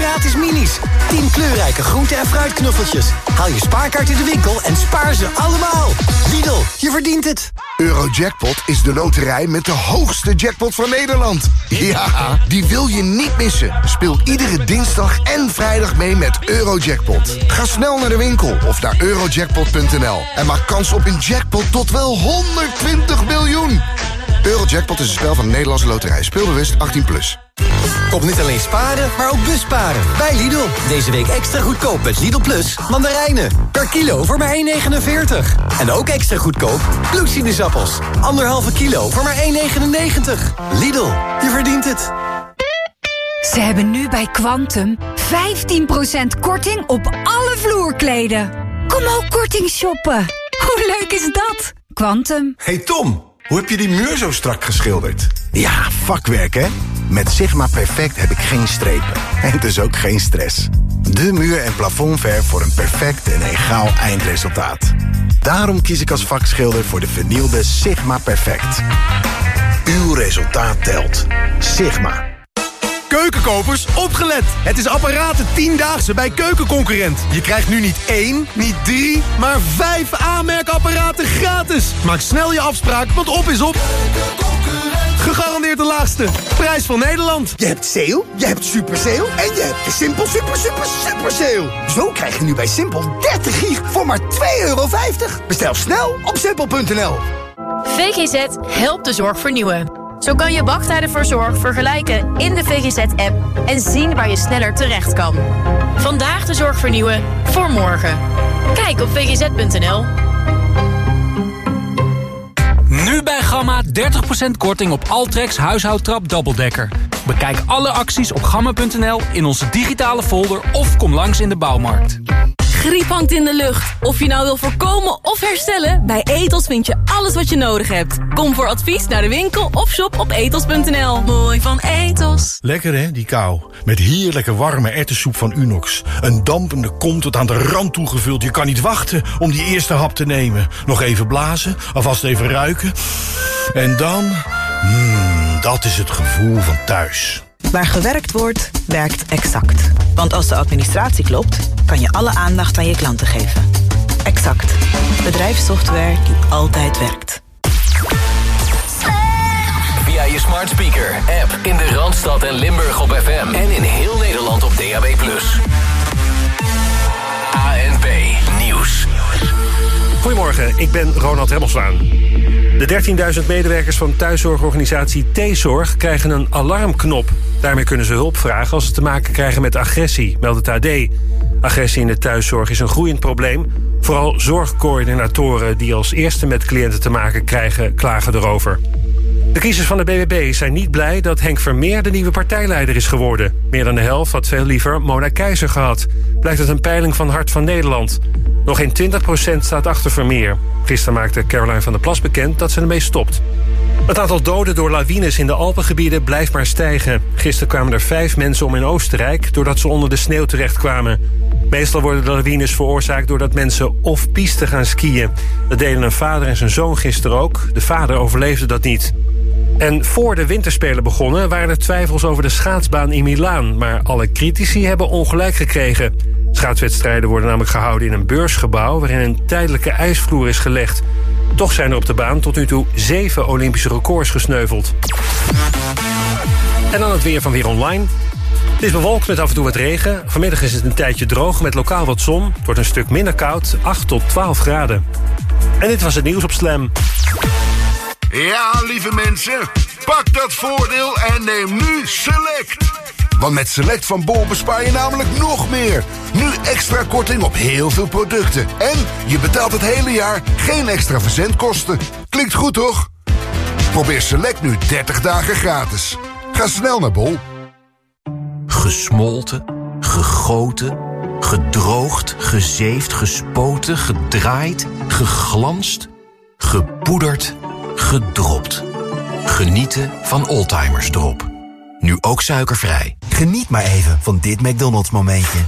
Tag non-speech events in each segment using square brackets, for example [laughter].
gratis minis. 10 kleurrijke groente- en fruitknuffeltjes. Haal je spaarkaart in de winkel en spaar ze allemaal. Lidl, je verdient het. Eurojackpot is de loterij met de hoogste jackpot van Nederland. Ja, die wil je niet missen. Speel iedere dinsdag en vrijdag mee met Eurojackpot. Ga snel naar de winkel of naar eurojackpot.nl en maak kans op een jackpot tot wel 120 miljoen. Eurojackpot is een spel van de Nederlandse loterij. Speelbewust 18+. Plus. Kom niet alleen sparen, maar ook busparen. Bij Lidl. Deze week extra goedkoop met Lidl Plus mandarijnen. Per kilo voor maar 1,49. En ook extra goedkoop bloedsinusappels. Anderhalve kilo voor maar 1,99. Lidl, je verdient het. Ze hebben nu bij Quantum 15% korting op alle vloerkleden. Kom ook korting shoppen. Hoe leuk is dat? Quantum. Hey Tom, hoe heb je die muur zo strak geschilderd? Ja, vakwerk hè? Met Sigma Perfect heb ik geen strepen. En dus ook geen stress. De muur- en plafondverf voor een perfect en egaal eindresultaat. Daarom kies ik als vakschilder voor de vernielde Sigma Perfect. Uw resultaat telt. Sigma. Keukenkopers, opgelet! Het is apparaten 10-daagse bij Keukenconcurrent. Je krijgt nu niet één, niet drie, maar vijf aanmerkapparaten gratis. Maak snel je afspraak, want op is op. Gegarandeerd de laagste. Prijs van Nederland. Je hebt sale, je hebt super sale en je hebt de Simpel super super super sale. Zo krijg je nu bij Simpel 30 gig voor maar 2,50 euro. Bestel snel op simpel.nl. VGZ helpt de zorg vernieuwen. Zo kan je wachttijden voor zorg vergelijken in de VGZ-app... en zien waar je sneller terecht kan. Vandaag de zorg vernieuwen, voor morgen. Kijk op vgz.nl. Nu bij Gamma 30% korting op Altrex huishoudtrap dubbeldekker. Bekijk alle acties op gamma.nl in onze digitale folder of kom langs in de bouwmarkt. Griep hangt in de lucht. Of je nou wil voorkomen of herstellen, bij Etos vind je alles wat je nodig hebt. Kom voor advies naar de winkel of shop op etos.nl. Mooi van Etos. Lekker hè, die kou. Met heerlijke warme ertessoep van Unox. Een dampende kom tot aan de rand toegevuld. Je kan niet wachten om die eerste hap te nemen. Nog even blazen, alvast even ruiken. En dan... Mmm, dat is het gevoel van thuis. Waar gewerkt wordt, werkt Exact. Want als de administratie klopt, kan je alle aandacht aan je klanten geven. Exact. Bedrijfssoftware die altijd werkt. Via je smart speaker, app in de Randstad en Limburg op FM. En in heel Nederland op DAB+. Goedemorgen, ik ben Ronald Remmelswaan. De 13.000 medewerkers van thuiszorgorganisatie T-Zorg krijgen een alarmknop. Daarmee kunnen ze hulp vragen als ze te maken krijgen met agressie, meldt het AD. Agressie in de thuiszorg is een groeiend probleem. Vooral zorgcoördinatoren die als eerste met cliënten te maken krijgen, klagen erover. De kiezers van de BBB zijn niet blij dat Henk Vermeer de nieuwe partijleider is geworden. Meer dan de helft had veel liever Mona Keizer gehad. Blijkt uit een peiling van Hart van Nederland. Nog geen 20% staat achter Gisteren maakte Caroline van der Plas bekend dat ze ermee stopt. Het aantal doden door lawines in de Alpengebieden blijft maar stijgen. Gisteren kwamen er vijf mensen om in Oostenrijk... doordat ze onder de sneeuw terechtkwamen. Meestal worden de lawines veroorzaakt doordat mensen of piste gaan skiën. Dat deden een vader en zijn zoon gisteren ook. De vader overleefde dat niet. En voor de winterspelen begonnen waren er twijfels over de schaatsbaan in Milaan. Maar alle critici hebben ongelijk gekregen. Schaatswedstrijden worden namelijk gehouden in een beursgebouw... waarin een tijdelijke ijsvloer is gelegd. Toch zijn er op de baan tot nu toe zeven Olympische records gesneuveld. En dan het weer van Weer Online. Het is bewolkt met af en toe wat regen. Vanmiddag is het een tijdje droog met lokaal wat zon. Het wordt een stuk minder koud, 8 tot 12 graden. En dit was het nieuws op Slam. Ja, lieve mensen, pak dat voordeel en neem nu Select. Want met Select van Bol bespaar je namelijk nog meer. Nu extra korting op heel veel producten. En je betaalt het hele jaar geen extra verzendkosten. Klinkt goed, toch? Probeer Select nu 30 dagen gratis. Ga snel naar Bol. Gesmolten, gegoten, gedroogd, gezeefd, gespoten, gedraaid, geglanst, gepoederd, gedropt. Genieten van Oldtimers Drop. Nu ook suikervrij. Geniet maar even van dit McDonald's momentje.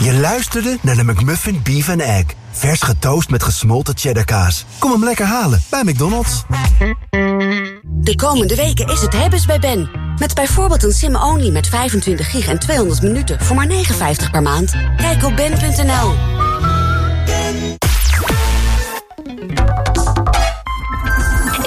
Je luisterde naar de McMuffin Beef and Egg. Vers getoast met gesmolten cheddarkaas. Kom hem lekker halen bij McDonald's. De komende weken is het hebbes bij Ben. Met bijvoorbeeld een sim-only met 25 gig en 200 minuten voor maar 59 per maand. Kijk op ben.nl.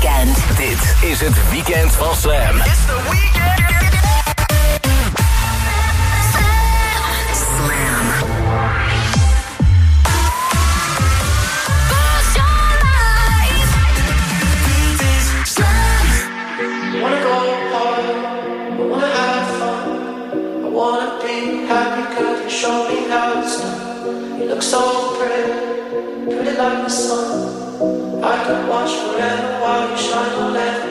weekend. Dit is het weekend van Slam. It's the weekend. Show me how it's done. You look so pretty, pretty like the sun. I could watch forever while you shine on left.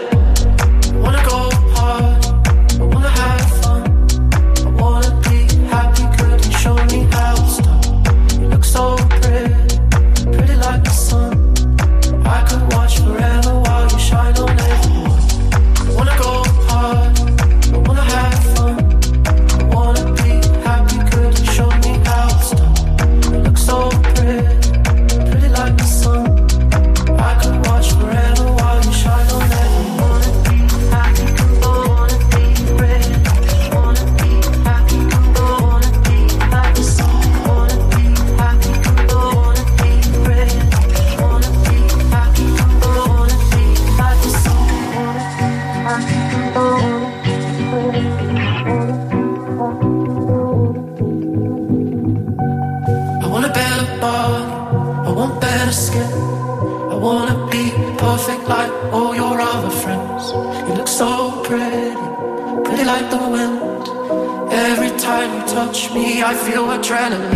trying to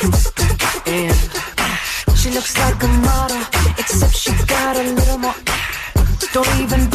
And she looks like a model, except she's got a little more. Don't even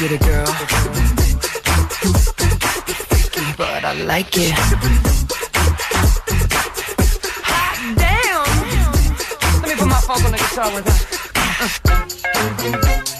get a girl. Freaky, but I like it. Hot damn! Let me put my phone on the guitar with her. Uh.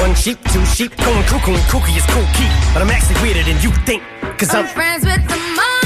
One sheep, two sheep, going cuckoo and kooky is cool key. But I'm actually weirder than you think. Cause I'm I'm friends with the monster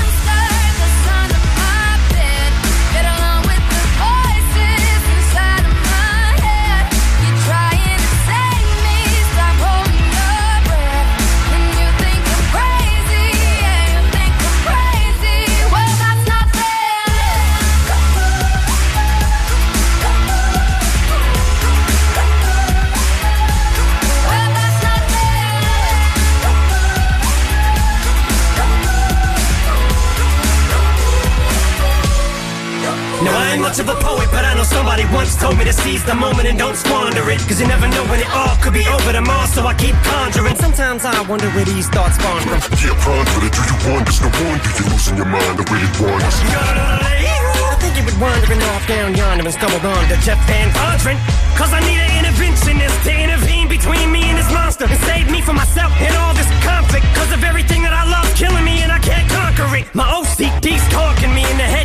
I ain't much of a poet, but I know somebody once told me to seize the moment and don't squander it. Cause you never know when it all could be over tomorrow, so I keep conjuring. Sometimes I wonder where these thoughts spawn from. Yeah, ponder it. Do you wonder? No wonder you're losing your mind the way it wanders. I think you would wandering off down yonder and stumbled on to Jeff Van Vondren. Cause I need an interventionist to intervene between me and this monster and save me from myself and all this conflict. Cause of everything that I love killing me and I can't conquer it. My OCD's talking me in the head,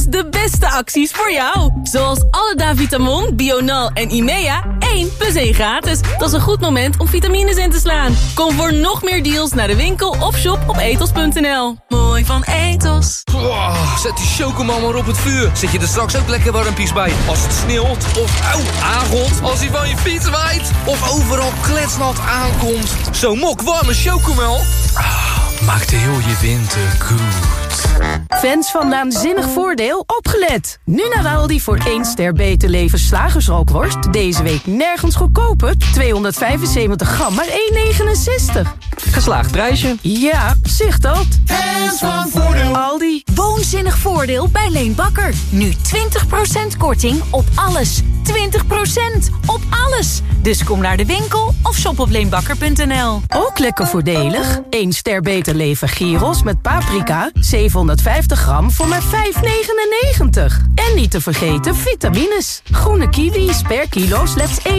De beste acties voor jou. Zoals alle Davitamon, Bional en Imea, 1 plus 1 gratis. Dat is een goed moment om vitamines in te slaan. Kom voor nog meer deals naar de winkel of shop op ethos.nl. Mooi van Ethos. Wow, zet die chocomel maar op het vuur. Zet je er straks ook lekker warmpies bij. Als het sneeuwt of auw, aangot. Als hij van je fiets waait. Of overal kletsnat aankomt. Zo'n mok warme chocomel. Ah, maakt heel je winter goed. Fans van Naanzinnig Voordeel, opgelet! Nu naar Aldi voor 1 ster beter leven slagersrookworst. Deze week nergens goedkoper. 275 gram, maar 1,69. Geslaagd prijsje. Ja, zicht dat. Fans van Voordeel. Aldi. Woonzinnig voordeel bij Leen Bakker. Nu 20% korting op alles. 20% op alles. Dus kom naar de winkel of shop op leenbakker.nl. Ook lekker voordelig. 1 ster beter leven gyros met paprika. 750 gram voor maar 5,99. En niet te vergeten vitamines. Groene kiwis per kilo slechts 1,99.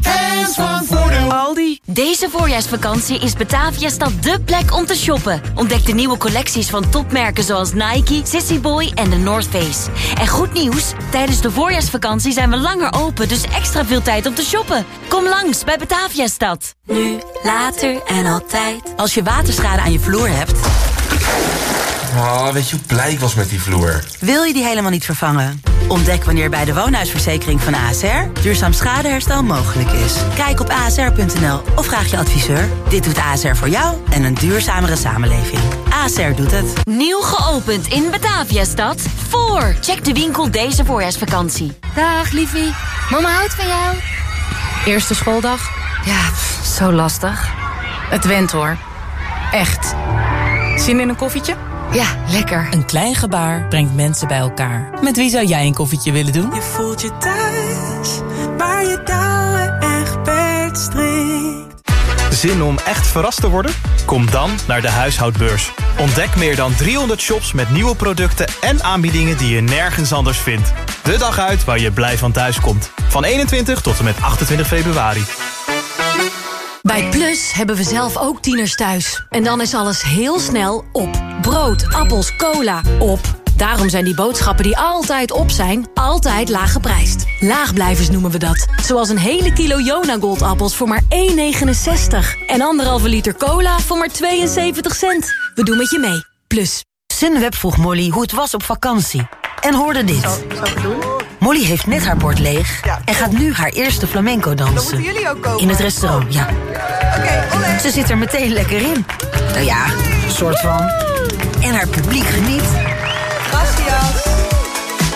Fans van Voordeel. Aldi. Deze voorjaarsvakantie is Bataviastad dé plek om te shoppen. Ontdek de nieuwe collecties van topmerken zoals Nike, Sissy Boy en de North Face. En goed nieuws, tijdens de voorjaarsvakantie zijn we langer open, dus extra veel tijd om te shoppen. Kom langs bij Bataviastad. Nu, later en altijd. Als je waterschade aan je vloer hebt... Oh, weet je hoe blij ik was met die vloer? Wil je die helemaal niet vervangen? Ontdek wanneer bij de woonhuisverzekering van ASR duurzaam schadeherstel mogelijk is. Kijk op asr.nl of vraag je adviseur. Dit doet ASR voor jou en een duurzamere samenleving. ASR doet het. Nieuw geopend in Bataviastad. Voor. Check de winkel deze voorjaarsvakantie. Dag, liefie. Mama houdt van jou. Eerste schooldag? Ja, pff, zo lastig. Het went hoor. Echt. Zin in een koffietje? Ja, lekker. Een klein gebaar brengt mensen bij elkaar. Met wie zou jij een koffietje willen doen? Je voelt je thuis, waar je touwen echt strikt. Zin om echt verrast te worden? Kom dan naar de huishoudbeurs. Ontdek meer dan 300 shops met nieuwe producten en aanbiedingen die je nergens anders vindt. De dag uit waar je blij van thuis komt. Van 21 tot en met 28 februari. Bij Plus hebben we zelf ook tieners thuis. En dan is alles heel snel op. Brood, appels, cola, op. Daarom zijn die boodschappen die altijd op zijn, altijd laag geprijsd. Laagblijvers noemen we dat. Zoals een hele kilo Jona Goldappels voor maar 1,69. En anderhalve liter cola voor maar 72 cent. We doen met je mee. Plus. Sunweb vroeg Molly hoe het was op vakantie. En hoorde dit. Molly heeft net haar bord leeg en gaat nu haar eerste flamenco dansen. jullie ook komen. In het restaurant, ja. Ze zit er meteen lekker in. Nou ja, een soort van. En haar publiek geniet.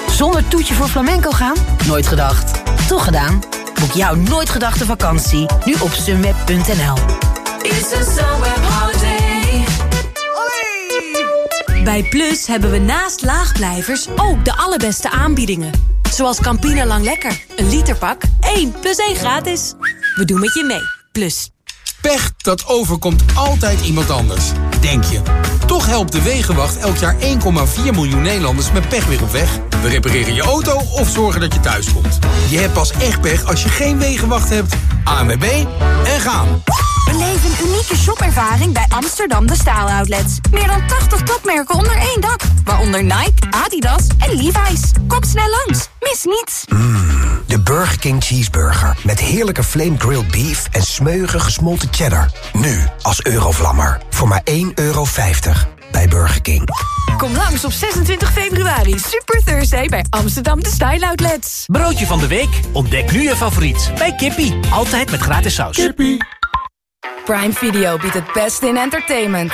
Zonder toetje voor flamenco gaan? Nooit gedacht. Toch gedaan? Boek jouw nooit gedachte vakantie nu op sunweb.nl. Bij Plus hebben we naast laagblijvers ook de allerbeste aanbiedingen. Zoals Campina Lang Lekker. Een literpak, 1 plus 1 gratis. We doen met je mee. Plus. Pech, dat overkomt altijd iemand anders. Denk je. Toch helpt de Wegenwacht elk jaar 1,4 miljoen Nederlanders met pech weer op weg. We repareren je auto of zorgen dat je thuis komt. Je hebt pas echt pech als je geen Wegenwacht hebt. ANWB en gaan. Beleef een unieke shopervaring bij Amsterdam De Staal Outlets. Meer dan 80 topmerken onder één dak. Waaronder Nike, Adidas en Levi's. Kom snel langs. Mis niets. De Burger King Cheeseburger. Met heerlijke flame grilled beef en smeuige gesmolten cheddar. Nu als Eurovlammer. Voor maar 1,50 euro bij Burger King. Kom langs op 26 februari. Super Thursday bij Amsterdam De Style Outlets. Broodje van de week? Ontdek nu je favoriet bij Kippie. Altijd met gratis saus. Kippie. Prime Video biedt het beste in entertainment.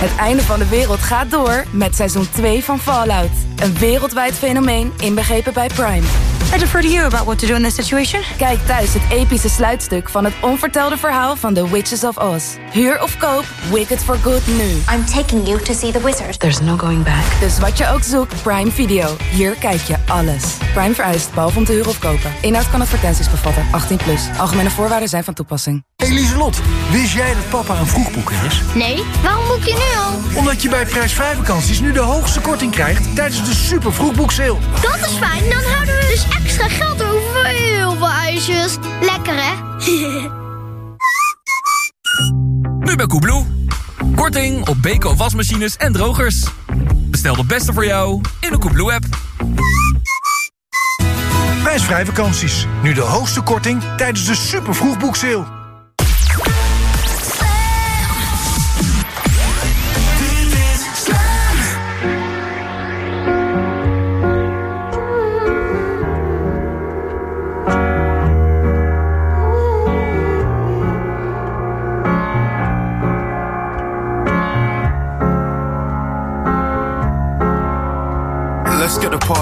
Het einde van de wereld gaat door met seizoen 2 van Fallout. Een wereldwijd fenomeen inbegrepen bij Prime. I defer to you about what to do in this situation. Kijk thuis het epische sluitstuk van het onvertelde verhaal van The Witches of Oz. Huur of koop, Wicked for Good nu. I'm taking you to see the wizard. There's no going back. Dus wat je ook zoekt, Prime Video. Hier kijk je alles. Prime vereist, behalve om te huren of kopen. Inhoud kan advertenties bevatten. 18 plus. Algemene voorwaarden zijn van toepassing. Eliselot, wist jij dat papa een vroegboeker is? Nee, waarom boek je nu al? Omdat je bij prijsvrij vakanties nu de hoogste korting krijgt tijdens de super vroegboekseil. Dat is fijn, dan houden we dus extra geld over heel veel ijsjes. Lekker hè? [laughs] Nu bij Koebloe. Korting op Beko wasmachines en drogers. Bestel de beste voor jou in de Koebloe-app. Prijsvrij vakanties. Nu de hoogste korting tijdens de super vroegboekseil.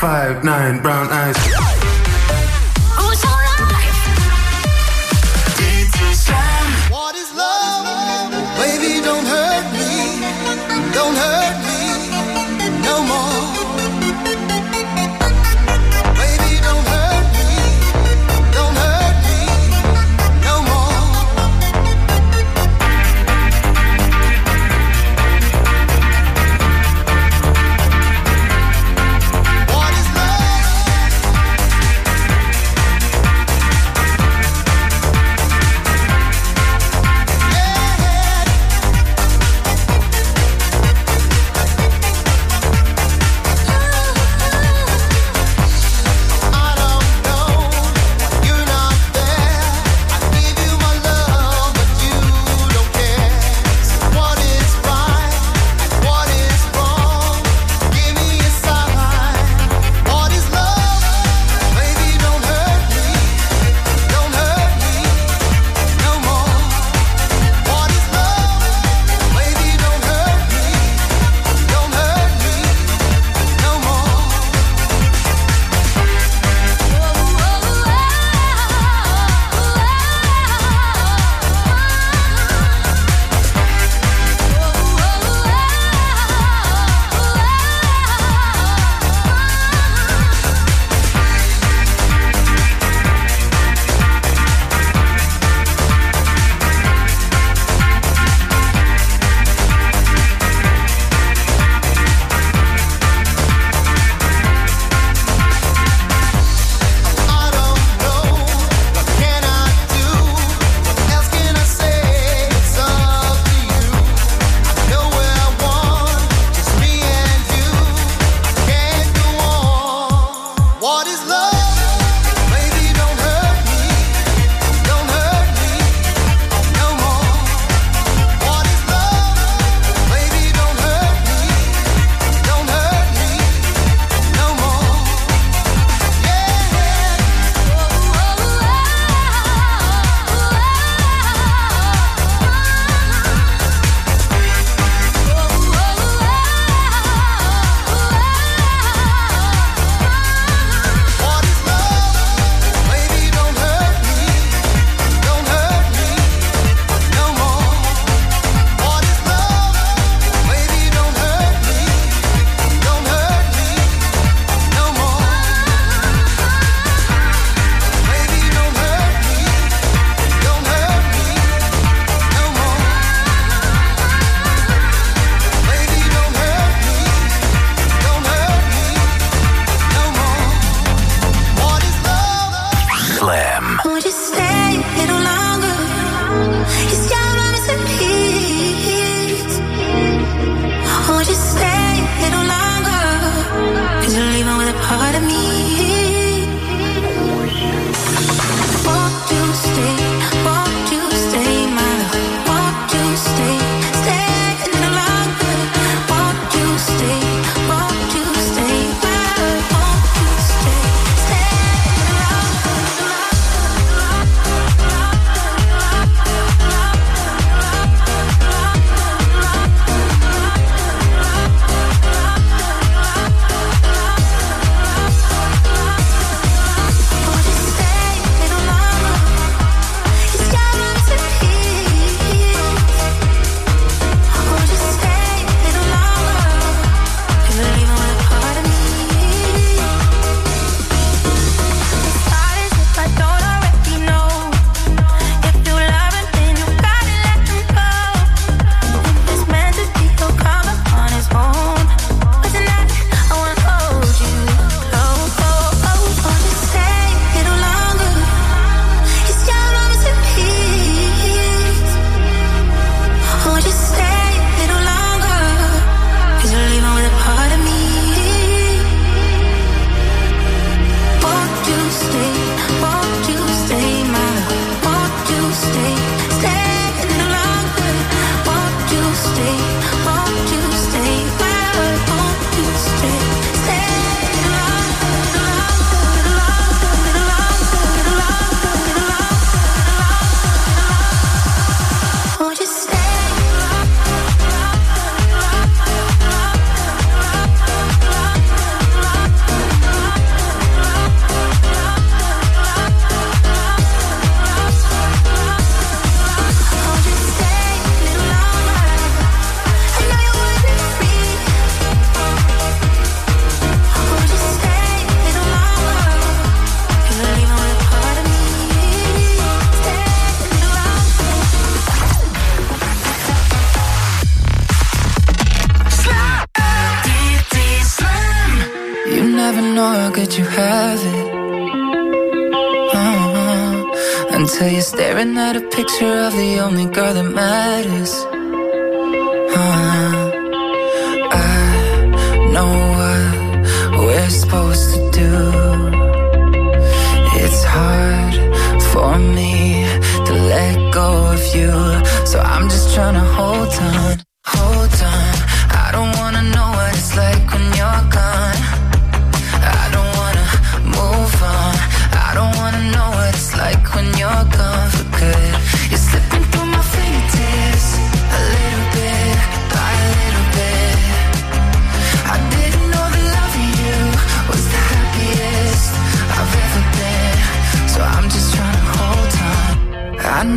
five nine brown eyes.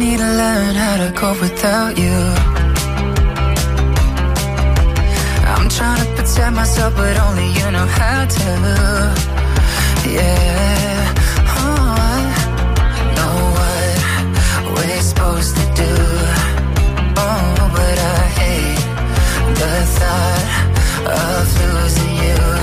need to learn how to cope without you. I'm trying to protect myself, but only you know how to. Yeah. Oh, I know what we're supposed to do. Oh, but I hate the thought of losing you.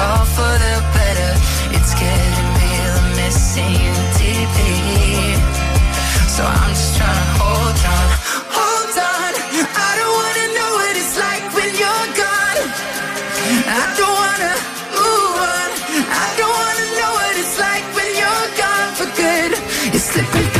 all for the better. It's getting real, I'm missing you deeply. So I'm just trying to hold on, hold on. I don't wanna know what it's like when you're gone. I don't wanna move on. I don't wanna know what it's like when you're gone for good. You're slipping.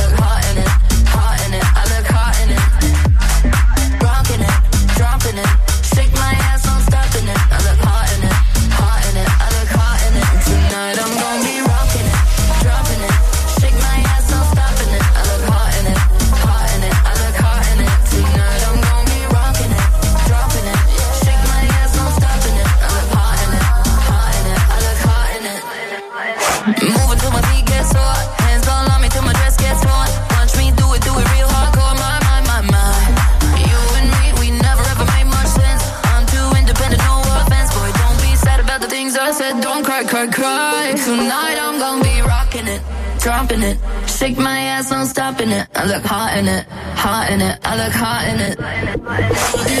in it. Shake my ass, I'm stopping it. I look hot in it, hot in it. I look hot in it.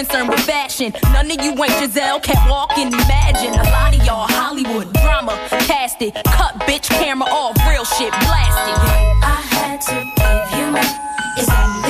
concerned with fashion. None of you ain't Giselle, can't walk and imagine. A lot of y'all Hollywood drama, cast it. Cut bitch camera off, real shit blasted. I had to give you my. It's only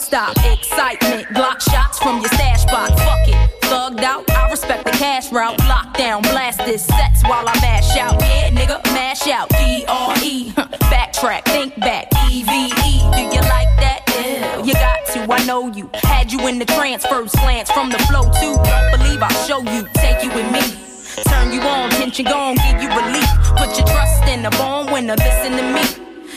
can't stop. Excitement, block shots from your stash box. Fuck it, thugged out. I respect the cash route. Lockdown, blast this sets while I mash out. Yeah, nigga, mash out. D R E, [laughs] backtrack, think back. E V E, do you like that? Yeah, you got to. I know you. Had you in the transfer slants from the flow too. Believe I'll show you. Take you with me. Turn you on, tension gone, give you relief. Put your trust in the born winner. Listen to me.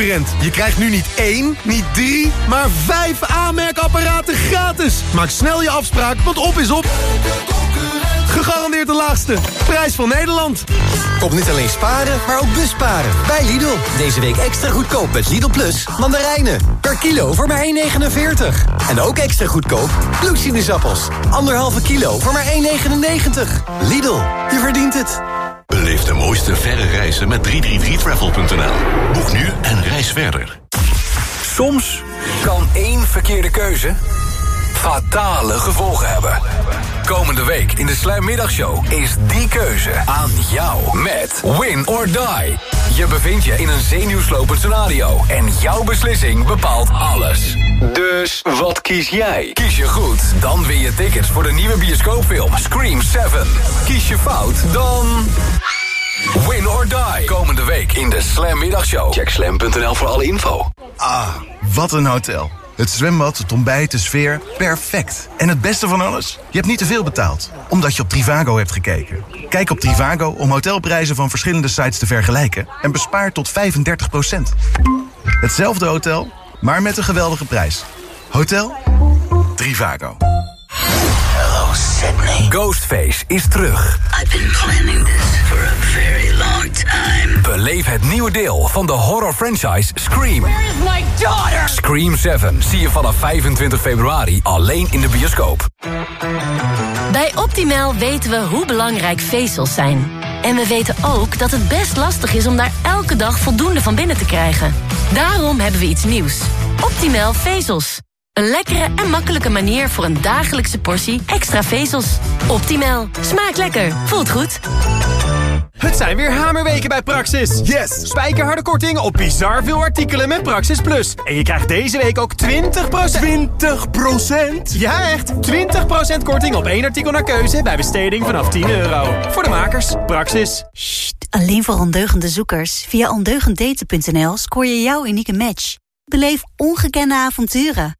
Je krijgt nu niet één, niet drie, maar vijf aanmerkapparaten gratis. Maak snel je afspraak, want op is op. Gegarandeerd de laagste. Prijs van Nederland. Kom niet alleen sparen, maar ook busparen. Bij Lidl. Deze week extra goedkoop met Lidl Plus mandarijnen. Per kilo voor maar 1,49. En ook extra goedkoop bloedsinusappels. Anderhalve kilo voor maar 1,99. Lidl, je verdient het. Beleef de mooiste verre reizen met 333travel.nl. Boek nu en reis verder. Soms kan één verkeerde keuze fatale gevolgen hebben. Komende week in de Sluimmiddagshow is die keuze aan jou met Win or Die. Je bevindt je in een zenuwslopend scenario en jouw beslissing bepaalt alles. Dus wat kies jij? Kies je goed, dan win je tickets voor de nieuwe bioscoopfilm Scream 7. Kies je fout, dan... Win or die. Komende week in de Slam Middagshow. Check slam.nl voor alle info. Ah, wat een hotel. Het zwembad, het ontbijt, de sfeer, perfect. En het beste van alles? Je hebt niet te veel betaald, omdat je op Trivago hebt gekeken. Kijk op Trivago om hotelprijzen van verschillende sites te vergelijken... en bespaar tot 35% Hetzelfde hotel, maar met een geweldige prijs. Hotel Trivago. Hello Sydney. Ghostface is terug. I've been planning this Beleef het nieuwe deel van de horror franchise Scream. Where is my daughter? Scream 7 zie je vanaf 25 februari alleen in de bioscoop. Bij Optimal weten we hoe belangrijk vezels zijn. En we weten ook dat het best lastig is om daar elke dag voldoende van binnen te krijgen. Daarom hebben we iets nieuws. Optimal vezels. Een lekkere en makkelijke manier voor een dagelijkse portie extra vezels. Optimal. Smaakt lekker. Voelt goed. Het zijn weer hamerweken bij Praxis. Yes! Spijkerharde korting op bizar veel artikelen met Praxis Plus. En je krijgt deze week ook 20%... 20%? Ja, echt! 20% korting op één artikel naar keuze bij besteding vanaf 10 euro. Voor de makers, Praxis. Alleen voor ondeugende zoekers. Via ondeugenddaten.nl scoor je jouw unieke match. Beleef ongekende avonturen.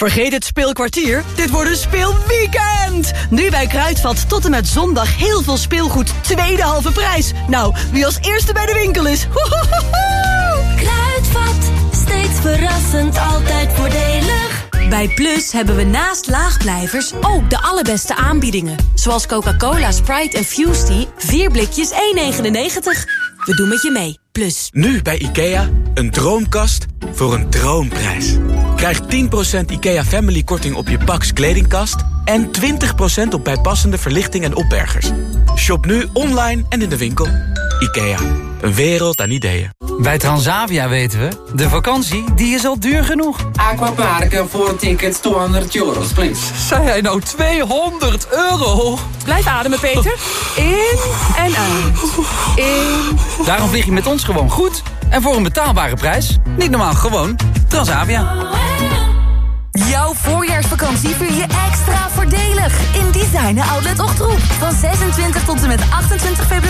Vergeet het speelkwartier, dit wordt een speelweekend! Nu bij Kruidvat tot en met zondag heel veel speelgoed, tweede halve prijs. Nou, wie als eerste bij de winkel is, Kruidvat, steeds verrassend, altijd voordelig. Bij Plus hebben we naast laagblijvers ook de allerbeste aanbiedingen. Zoals Coca-Cola, Sprite en Fusty, 4 blikjes 1,99. We doen met je mee. Plus. Nu bij IKEA, een droomkast voor een droomprijs. Krijg 10% IKEA Family korting op je Pax kledingkast... en 20% op bijpassende verlichting en opbergers. Shop nu online en in de winkel. IKEA, een wereld aan ideeën. Bij Transavia weten we, de vakantie die is al duur genoeg. Aquaparken voor een ticket 200 euro, please. Zei hij nou 200 euro? Blijf ademen, Peter. In en uit. In. Daarom vlieg je met ons gewoon goed. En voor een betaalbare prijs. Niet normaal, gewoon Transavia. Jouw voorjaarsvakantie vier je extra voordelig in Designer Outlet Ochtroep. Van 26 tot en met 28 februari.